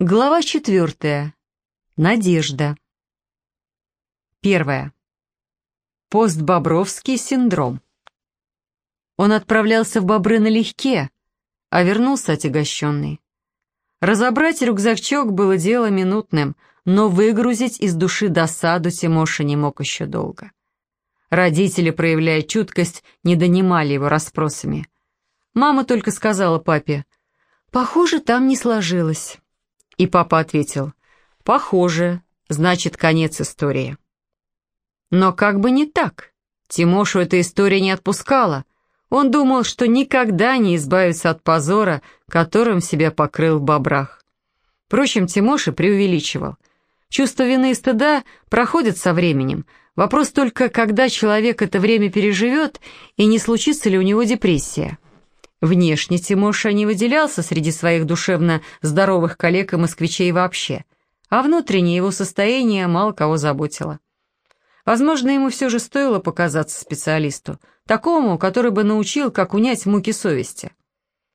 Глава четвертая. Надежда. Первая. Постбобровский синдром. Он отправлялся в Бобры налегке, а вернулся отягощенный. Разобрать рюкзачок было дело минутным, но выгрузить из души досаду Тимоша не мог еще долго. Родители, проявляя чуткость, не донимали его расспросами. Мама только сказала папе, «Похоже, там не сложилось». И папа ответил, «Похоже, значит, конец истории». Но как бы не так. Тимошу эта история не отпускала. Он думал, что никогда не избавится от позора, которым себя покрыл в бобрах. Впрочем, Тимоша преувеличивал. Чувство вины и стыда проходит со временем. Вопрос только, когда человек это время переживет, и не случится ли у него депрессия. Внешне Тимоша не выделялся среди своих душевно здоровых коллег и москвичей вообще, а внутреннее его состояние мало кого заботило. Возможно, ему все же стоило показаться специалисту, такому, который бы научил, как унять муки совести.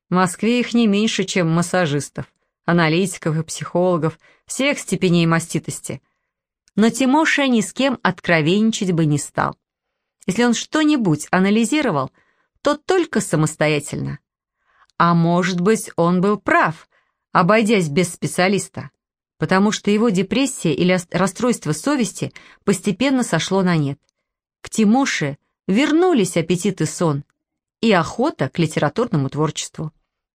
В Москве их не меньше, чем массажистов, аналитиков и психологов, всех степеней маститости. Но Тимоша ни с кем откровенничать бы не стал. Если он что-нибудь анализировал – то только самостоятельно. А может быть, он был прав, обойдясь без специалиста, потому что его депрессия или расстройство совести постепенно сошло на нет. К Тимоше вернулись аппетит и сон, и охота к литературному творчеству.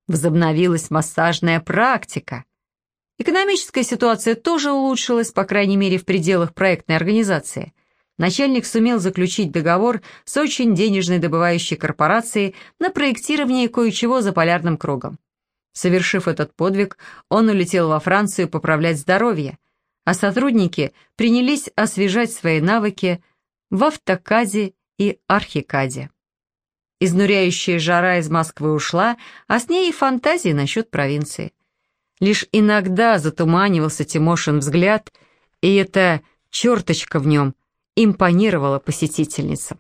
Возобновилась массажная практика. Экономическая ситуация тоже улучшилась, по крайней мере, в пределах проектной организации начальник сумел заключить договор с очень денежной добывающей корпорацией на проектирование кое-чего за полярным кругом. Совершив этот подвиг, он улетел во Францию поправлять здоровье, а сотрудники принялись освежать свои навыки в автокаде и архикаде. Изнуряющая жара из Москвы ушла, а с ней и фантазии насчет провинции. Лишь иногда затуманивался Тимошин взгляд, и эта черточка в нем импонировала посетительницам.